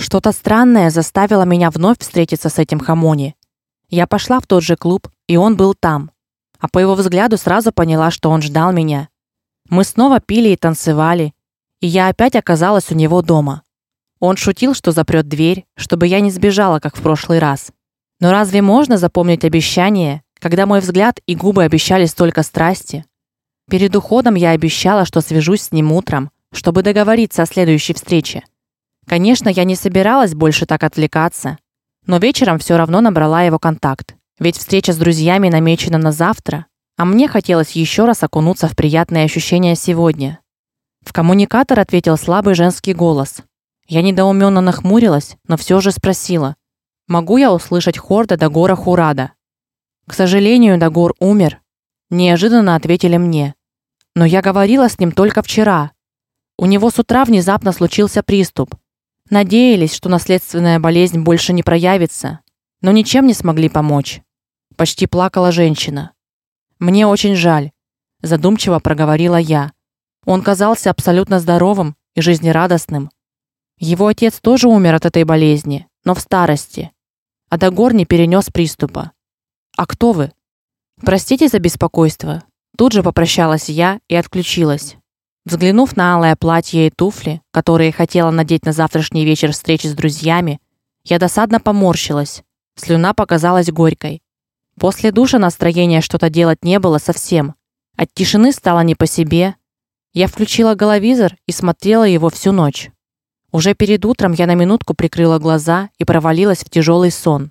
Что-то странное заставило меня вновь встретиться с этим Хамони. Я пошла в тот же клуб, и он был там. А по его взгляду сразу поняла, что он ждал меня. Мы снова пили и танцевали, и я опять оказалась у него дома. Он шутил, что запрет дверь, чтобы я не сбежала, как в прошлый раз. Но разве можно запомнить обещание, когда мой взгляд и губы обещали столько страсти? Перед уходом я обещала, что свяжусь с ним утром, чтобы договориться о следующей встрече. Конечно, я не собиралась больше так отвлекаться, но вечером все равно набрала его контакт. Ведь встреча с друзьями намечена на завтра, а мне хотелось еще раз окунуться в приятные ощущения сегодня. В коммуникатор ответил слабый женский голос. Я недоуменно нахмурилась, но все же спросила: "Могу я услышать Хорда Дагора Хурада?" К сожалению, Дагор умер, неожиданно ответили мне. Но я говорила с ним только вчера. У него с утра внезапно случился приступ. Надеялись, что наследственная болезнь больше не проявится, но ничем не смогли помочь. Почти плакала женщина. Мне очень жаль, задумчиво проговорила я. Он казался абсолютно здоровым и жизнерадостным. Его отец тоже умер от этой болезни, но в старости. А Дагор не перенес приступа. А кто вы? Простите за беспокойство. Тут же попрощалась я и отключилась. Взглянув на алое платье и туфли, которые хотела надеть на завтрашний вечер встречи с друзьями, я досадно поморщилась. Слюна показалась горькой. После душа настроения что-то делать не было совсем. От тишины стало не по себе. Я включила головизор и смотрела его всю ночь. Уже перед утром я на минутку прикрыла глаза и провалилась в тяжелый сон.